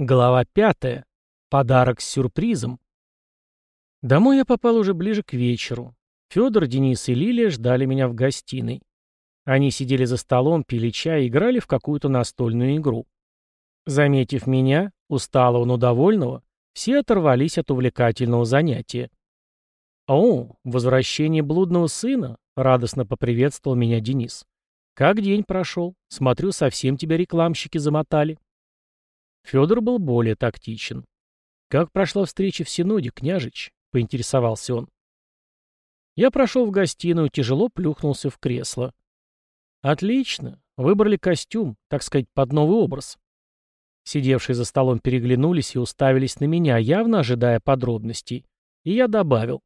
Глава пятая. Подарок с сюрпризом. Домой я попал уже ближе к вечеру. Федор, Денис и Лилия ждали меня в гостиной. Они сидели за столом, пили чай и играли в какую-то настольную игру. Заметив меня, усталого, но довольного, все оторвались от увлекательного занятия. «О, возвращение блудного сына!» — радостно поприветствовал меня Денис. «Как день прошел? Смотрю, совсем тебя рекламщики замотали». Федор был более тактичен. «Как прошла встреча в Синоде, княжич?» — поинтересовался он. Я прошел в гостиную, тяжело плюхнулся в кресло. «Отлично. Выбрали костюм, так сказать, под новый образ». Сидевшие за столом переглянулись и уставились на меня, явно ожидая подробностей. И я добавил.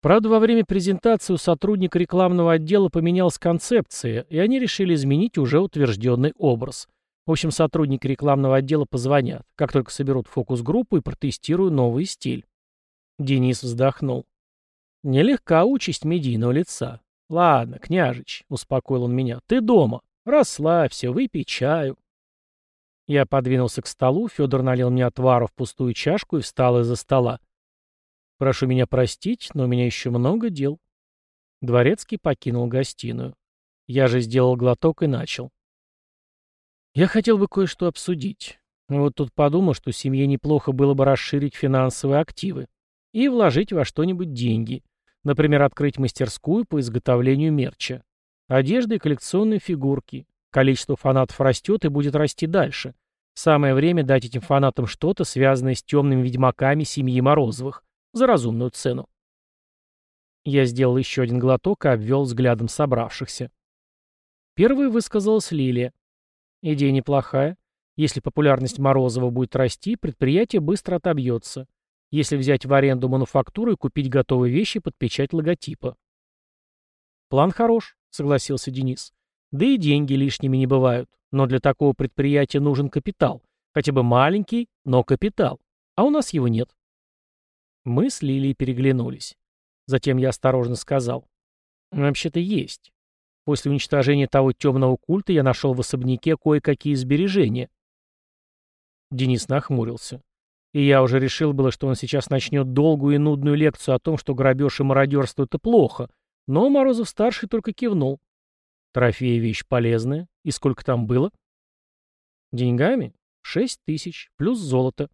Правда, во время презентации у сотрудника рекламного отдела поменялась концепция, и они решили изменить уже утвержденный образ. В общем, сотрудники рекламного отдела позвонят, как только соберут фокус-группу и протестируют новый стиль. Денис вздохнул. Нелегка участь медийного лица. Ладно, княжич, успокоил он меня, ты дома. Расслабься, выпей чаю. Я подвинулся к столу, Федор налил мне отвару в пустую чашку и встал из-за стола. Прошу меня простить, но у меня еще много дел. Дворецкий покинул гостиную. Я же сделал глоток и начал. Я хотел бы кое-что обсудить. Вот тут подумал, что семье неплохо было бы расширить финансовые активы и вложить во что-нибудь деньги. Например, открыть мастерскую по изготовлению мерча. Одежды и коллекционные фигурки. Количество фанатов растет и будет расти дальше. Самое время дать этим фанатам что-то, связанное с темными ведьмаками семьи Морозовых, за разумную цену. Я сделал еще один глоток и обвел взглядом собравшихся. Первой высказалась Лилия. Идея неплохая. Если популярность Морозова будет расти, предприятие быстро отобьется. Если взять в аренду мануфактуру и купить готовые вещи под печать логотипа. План хорош, согласился Денис. Да и деньги лишними не бывают. Но для такого предприятия нужен капитал. Хотя бы маленький, но капитал. А у нас его нет. Мы с Лилией переглянулись. Затем я осторожно сказал. Вообще-то есть. После уничтожения того темного культа я нашел в особняке кое-какие сбережения. Денис нахмурился. И я уже решил было, что он сейчас начнет долгую и нудную лекцию о том, что грабеж и мародерство — это плохо. Но Морозов-старший только кивнул. Трофеи — вещь полезная. И сколько там было? Деньгами? Шесть тысяч, плюс золото.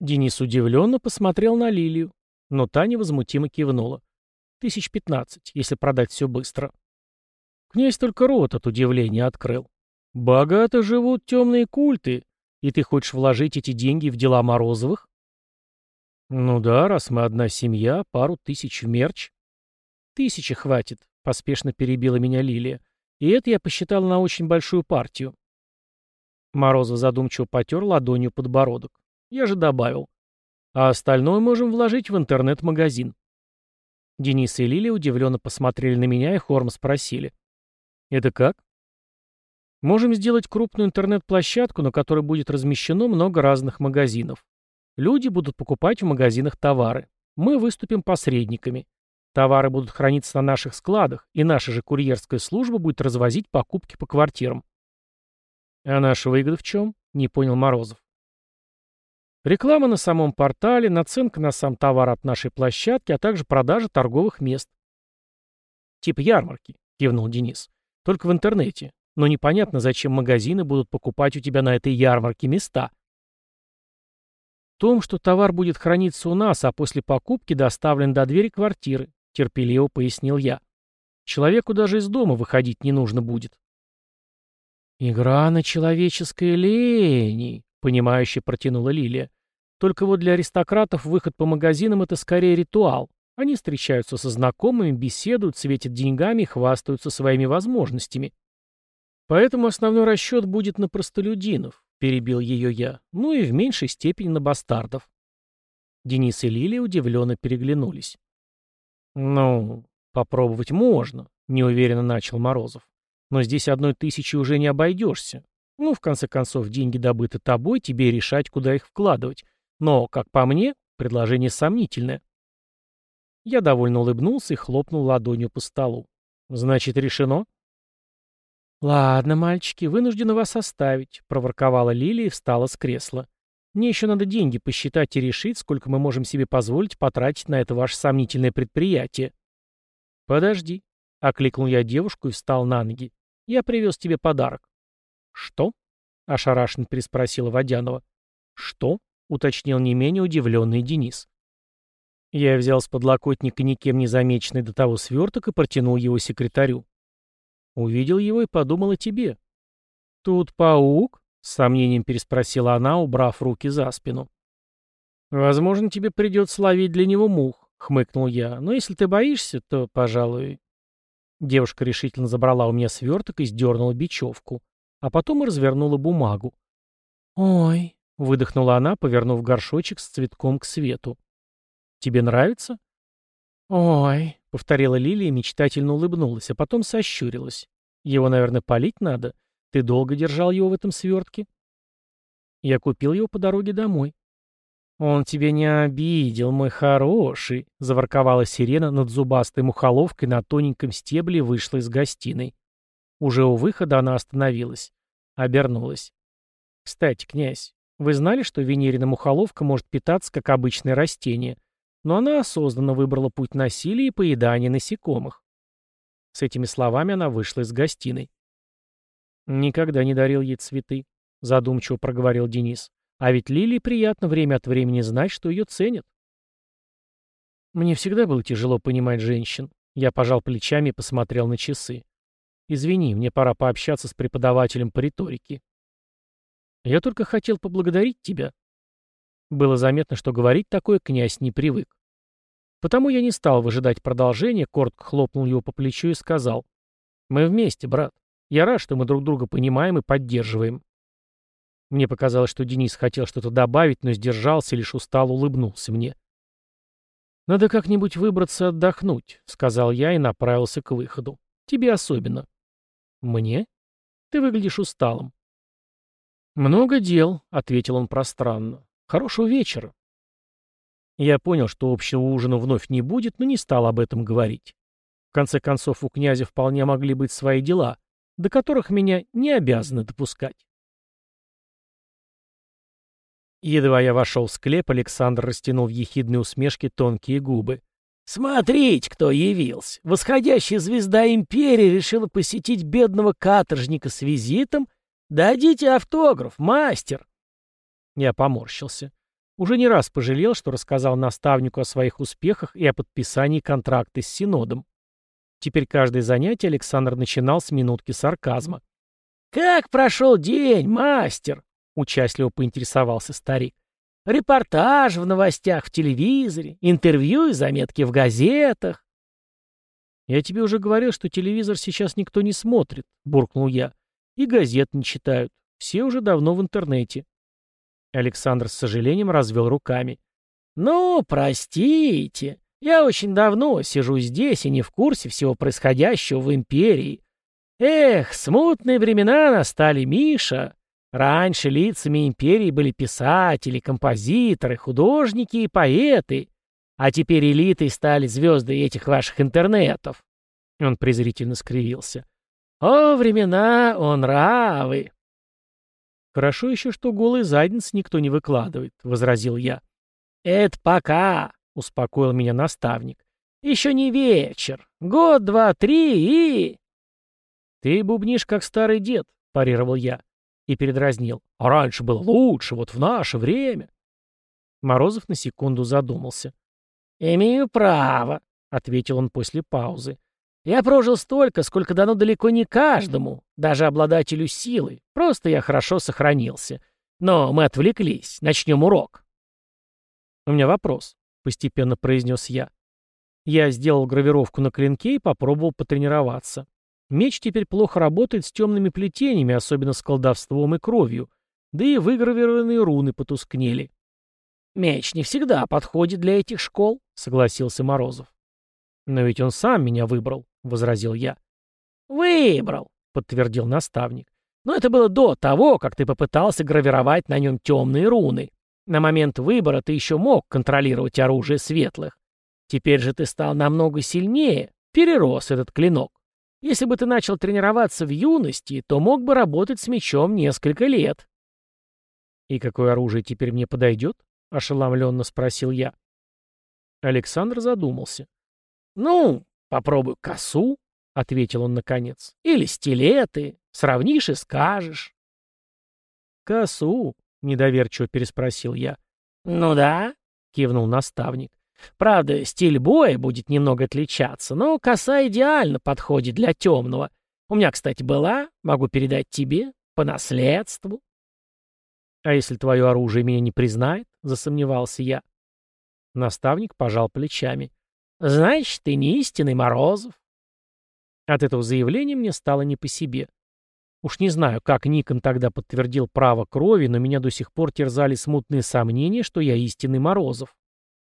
Денис удивленно посмотрел на Лилию, но та невозмутимо кивнула. Тысяч пятнадцать, если продать все быстро. Князь только рот от удивления открыл. «Богато живут темные культы, и ты хочешь вложить эти деньги в дела Морозовых?» «Ну да, раз мы одна семья, пару тысяч в мерч». «Тысячи хватит», — поспешно перебила меня Лилия. «И это я посчитала на очень большую партию». Морозов задумчиво потер ладонью подбородок. Я же добавил. «А остальное можем вложить в интернет-магазин». Денис и Лилия удивленно посмотрели на меня и хором спросили. Это как? Можем сделать крупную интернет-площадку, на которой будет размещено много разных магазинов. Люди будут покупать в магазинах товары. Мы выступим посредниками. Товары будут храниться на наших складах, и наша же курьерская служба будет развозить покупки по квартирам. А наша выгода в чем? Не понял Морозов. Реклама на самом портале, наценка на сам товар от нашей площадки, а также продажа торговых мест. Тип ярмарки, кивнул Денис. Только в интернете. Но непонятно, зачем магазины будут покупать у тебя на этой ярмарке места. В том, что товар будет храниться у нас, а после покупки доставлен до двери квартиры, терпеливо пояснил я. Человеку даже из дома выходить не нужно будет. «Игра на человеческой лени», — понимающе протянула Лилия. «Только вот для аристократов выход по магазинам — это скорее ритуал. Они встречаются со знакомыми, беседуют, светят деньгами хвастаются своими возможностями. Поэтому основной расчет будет на простолюдинов, перебил ее я, ну и в меньшей степени на бастардов. Денис и Лилия удивленно переглянулись. «Ну, попробовать можно», — неуверенно начал Морозов. «Но здесь одной тысячи уже не обойдешься. Ну, в конце концов, деньги добыты тобой, тебе решать, куда их вкладывать. Но, как по мне, предложение сомнительное». Я довольно улыбнулся и хлопнул ладонью по столу. «Значит, решено?» «Ладно, мальчики, вынуждена вас оставить», — проворковала Лилия и встала с кресла. «Мне еще надо деньги посчитать и решить, сколько мы можем себе позволить потратить на это ваше сомнительное предприятие». «Подожди», — окликнул я девушку и встал на ноги. «Я привез тебе подарок». «Что?» — ошарашенно переспросила Водянова. «Что?» — уточнил не менее удивленный Денис. Я взял с подлокотника никем не замеченный до того сверток и протянул его секретарю. Увидел его и подумал о тебе. «Тут паук?» — с сомнением переспросила она, убрав руки за спину. «Возможно, тебе придется ловить для него мух», — хмыкнул я. «Но если ты боишься, то, пожалуй...» Девушка решительно забрала у меня сверток и сдернула бечевку, а потом развернула бумагу. «Ой», — выдохнула она, повернув горшочек с цветком к свету. «Тебе нравится?» «Ой», — повторила Лилия и мечтательно улыбнулась, а потом сощурилась. «Его, наверное, полить надо? Ты долго держал его в этом свертке?» «Я купил его по дороге домой». «Он тебя не обидел, мой хороший», — заворковала сирена над зубастой мухоловкой на тоненьком стебле и вышла из гостиной. Уже у выхода она остановилась. Обернулась. «Кстати, князь, вы знали, что венерина мухоловка может питаться, как обычное растение?» Но она осознанно выбрала путь насилия и поедания насекомых. С этими словами она вышла из гостиной. «Никогда не дарил ей цветы», — задумчиво проговорил Денис. «А ведь Лилии приятно время от времени знать, что ее ценят». Мне всегда было тяжело понимать женщин. Я пожал плечами и посмотрел на часы. «Извини, мне пора пообщаться с преподавателем по риторике». «Я только хотел поблагодарить тебя», было заметно, что говорить такое князь не привык. Потому я не стал выжидать продолжения, коротко хлопнул его по плечу и сказал. «Мы вместе, брат. Я рад, что мы друг друга понимаем и поддерживаем». Мне показалось, что Денис хотел что-то добавить, но сдержался, лишь устал улыбнулся мне. «Надо как-нибудь выбраться отдохнуть», — сказал я и направился к выходу. «Тебе особенно». «Мне? Ты выглядишь усталым». «Много дел», — ответил он пространно. Хорошего вечера. Я понял, что общего ужина вновь не будет, но не стал об этом говорить. В конце концов, у князя вполне могли быть свои дела, до которых меня не обязаны допускать. Едва я вошел в склеп, Александр растянул в ехидной усмешке тонкие губы. «Смотрите, кто явился! Восходящая звезда империи решила посетить бедного каторжника с визитом? Дадите автограф, мастер!» Я поморщился. Уже не раз пожалел, что рассказал наставнику о своих успехах и о подписании контракта с Синодом. Теперь каждое занятие Александр начинал с минутки сарказма. «Как прошел день, мастер?» — участливо поинтересовался старик. «Репортаж в новостях в телевизоре, интервью и заметки в газетах». «Я тебе уже говорил, что телевизор сейчас никто не смотрит», — буркнул я. «И газет не читают. Все уже давно в интернете». Александр с сожалением развел руками. «Ну, простите, я очень давно сижу здесь и не в курсе всего происходящего в империи. Эх, смутные времена настали, Миша. Раньше лицами империи были писатели, композиторы, художники и поэты, а теперь элитой стали звезды этих ваших интернетов». Он презрительно скривился. «О, времена, он равы!» «Хорошо еще, что голый задниц никто не выкладывает», — возразил я. «Это пока», — успокоил меня наставник. «Еще не вечер. Год, два, три и...» «Ты бубнишь, как старый дед», — парировал я и передразнил. «А раньше было лучше, вот в наше время». Морозов на секунду задумался. «Имею право», — ответил он после паузы. Я прожил столько, сколько дано далеко не каждому, даже обладателю силы. Просто я хорошо сохранился. Но мы отвлеклись. Начнем урок. У меня вопрос, постепенно произнес я. Я сделал гравировку на клинке и попробовал потренироваться. Меч теперь плохо работает с темными плетениями, особенно с колдовством и кровью. Да и выгравированные руны потускнели. «Меч не всегда подходит для этих школ», — согласился Морозов. «Но ведь он сам меня выбрал», — возразил я. «Выбрал», — подтвердил наставник. «Но это было до того, как ты попытался гравировать на нем темные руны. На момент выбора ты еще мог контролировать оружие светлых. Теперь же ты стал намного сильнее, перерос этот клинок. Если бы ты начал тренироваться в юности, то мог бы работать с мечом несколько лет». «И какое оружие теперь мне подойдет?» — ошеломленно спросил я. Александр задумался. «Ну, попробуй косу», — ответил он наконец. «Или стилеты. Сравнишь и скажешь». «Косу?» — недоверчиво переспросил я. «Ну да», — кивнул наставник. «Правда, стиль боя будет немного отличаться, но коса идеально подходит для темного. У меня, кстати, была, могу передать тебе, по наследству». «А если твое оружие меня не признает?» — засомневался я. Наставник пожал плечами. «Значит, ты не истинный Морозов». От этого заявления мне стало не по себе. Уж не знаю, как Никон тогда подтвердил право крови, но меня до сих пор терзали смутные сомнения, что я истинный Морозов.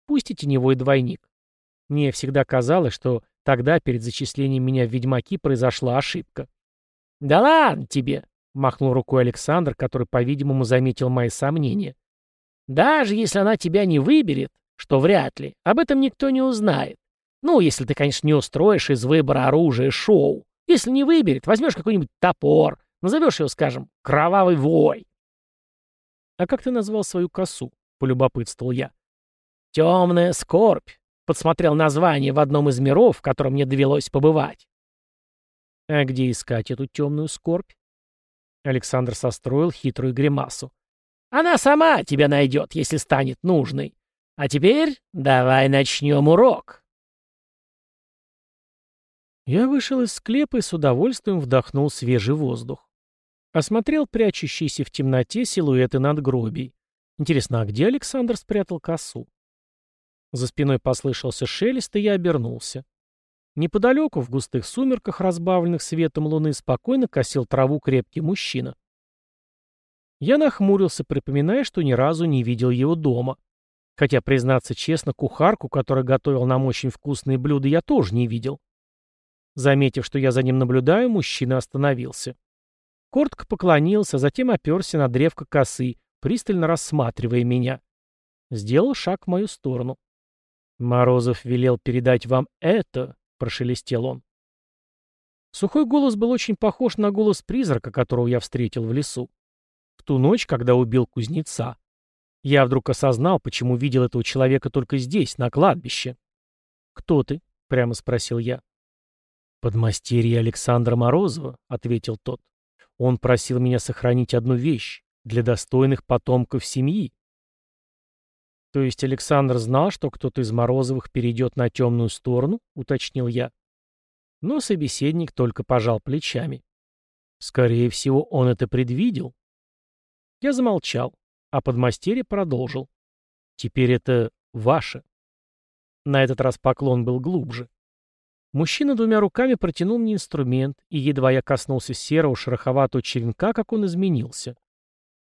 Пусть и теневой двойник. Мне всегда казалось, что тогда перед зачислением меня в ведьмаки произошла ошибка. «Да ладно тебе!» — махнул рукой Александр, который, по-видимому, заметил мои сомнения. «Даже если она тебя не выберет, что вряд ли, об этом никто не узнает. Ну, если ты, конечно, не устроишь из выбора оружия шоу. Если не выберет, возьмешь какой-нибудь топор, Назовешь его, скажем, «Кровавый вой». «А как ты назвал свою косу?» — полюбопытствовал я. «Темная скорбь», — подсмотрел название в одном из миров, в котором мне довелось побывать. «А где искать эту темную скорбь?» Александр состроил хитрую гримасу. «Она сама тебя найдет, если станет нужной. А теперь давай начнем урок». Я вышел из склепа и с удовольствием вдохнул свежий воздух. Осмотрел прячущиеся в темноте силуэты надгробий. Интересно, а где Александр спрятал косу? За спиной послышался шелест, и я обернулся. Неподалеку, в густых сумерках, разбавленных светом луны, спокойно косил траву крепкий мужчина. Я нахмурился, припоминая, что ни разу не видел его дома. Хотя, признаться честно, кухарку, которая готовила нам очень вкусные блюда, я тоже не видел. Заметив, что я за ним наблюдаю, мужчина остановился. Коротко поклонился, затем оперся на древко косы, пристально рассматривая меня. Сделал шаг в мою сторону. «Морозов велел передать вам это», — прошелестел он. Сухой голос был очень похож на голос призрака, которого я встретил в лесу. В ту ночь, когда убил кузнеца. Я вдруг осознал, почему видел этого человека только здесь, на кладбище. «Кто ты?» — прямо спросил я. «Подмастерье Александра Морозова», — ответил тот. Он просил меня сохранить одну вещь для достойных потомков семьи. То есть Александр знал, что кто-то из Морозовых перейдет на темную сторону, уточнил я. Но собеседник только пожал плечами. Скорее всего, он это предвидел. Я замолчал, а подмастерье продолжил. Теперь это ваше. На этот раз поклон был глубже. Мужчина двумя руками протянул мне инструмент, и едва я коснулся серого шероховатого черенка, как он изменился.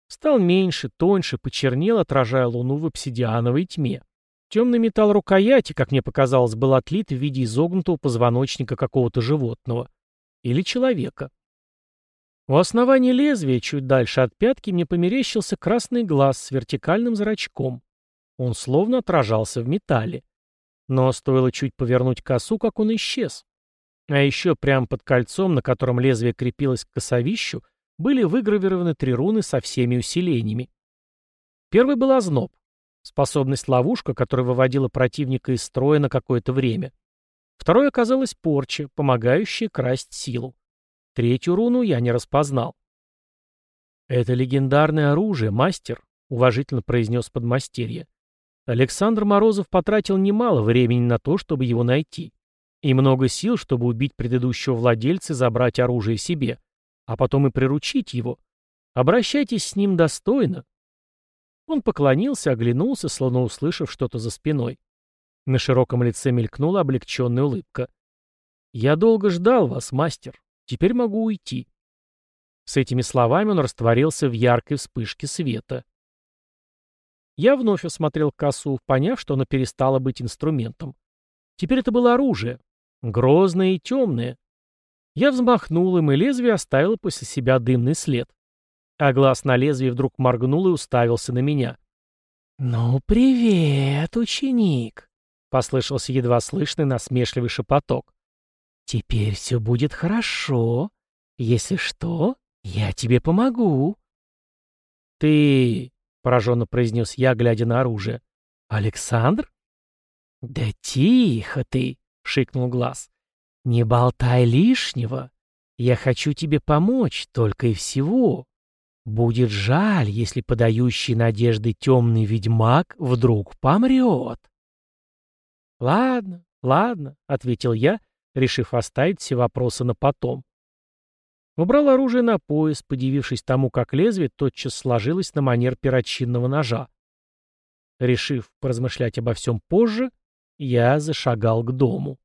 Стал меньше, тоньше, почернел, отражая луну в обсидиановой тьме. Темный металл рукояти, как мне показалось, был отлит в виде изогнутого позвоночника какого-то животного. Или человека. У основания лезвия, чуть дальше от пятки, мне померещился красный глаз с вертикальным зрачком. Он словно отражался в металле. Но стоило чуть повернуть косу, как он исчез. А еще прямо под кольцом, на котором лезвие крепилось к косовищу, были выгравированы три руны со всеми усилениями. Первый был озноб, способность ловушка, которая выводила противника из строя на какое-то время. Второй оказалась порча, помогающая красть силу. Третью руну я не распознал. «Это легендарное оружие, мастер», — уважительно произнес подмастерье. Александр Морозов потратил немало времени на то, чтобы его найти. И много сил, чтобы убить предыдущего владельца и забрать оружие себе. А потом и приручить его. Обращайтесь с ним достойно. Он поклонился, оглянулся, словно услышав что-то за спиной. На широком лице мелькнула облегченная улыбка. «Я долго ждал вас, мастер. Теперь могу уйти». С этими словами он растворился в яркой вспышке света. Я вновь осмотрел косу, поняв, что она перестала быть инструментом. Теперь это было оружие. Грозное и темное. Я взмахнул им, и лезвие оставило после себя дымный след. А глаз на лезвии вдруг моргнул и уставился на меня. «Ну, привет, ученик!» — послышался едва слышный насмешливый шепоток. «Теперь все будет хорошо. Если что, я тебе помогу». «Ты...» — пораженно произнес я, глядя на оружие. «Александр?» «Да тихо ты!» — шикнул глаз. «Не болтай лишнего. Я хочу тебе помочь, только и всего. Будет жаль, если подающий надежды темный ведьмак вдруг помрет». «Ладно, ладно», — ответил я, решив оставить все вопросы на потом. Убрал оружие на пояс, подивившись тому, как лезвие тотчас сложилось на манер перочинного ножа. Решив поразмышлять обо всем позже, я зашагал к дому.